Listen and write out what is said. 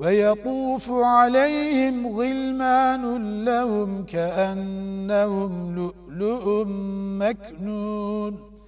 ويطوف عليهم غلمان لهم كأنهم لؤلؤ مكنون.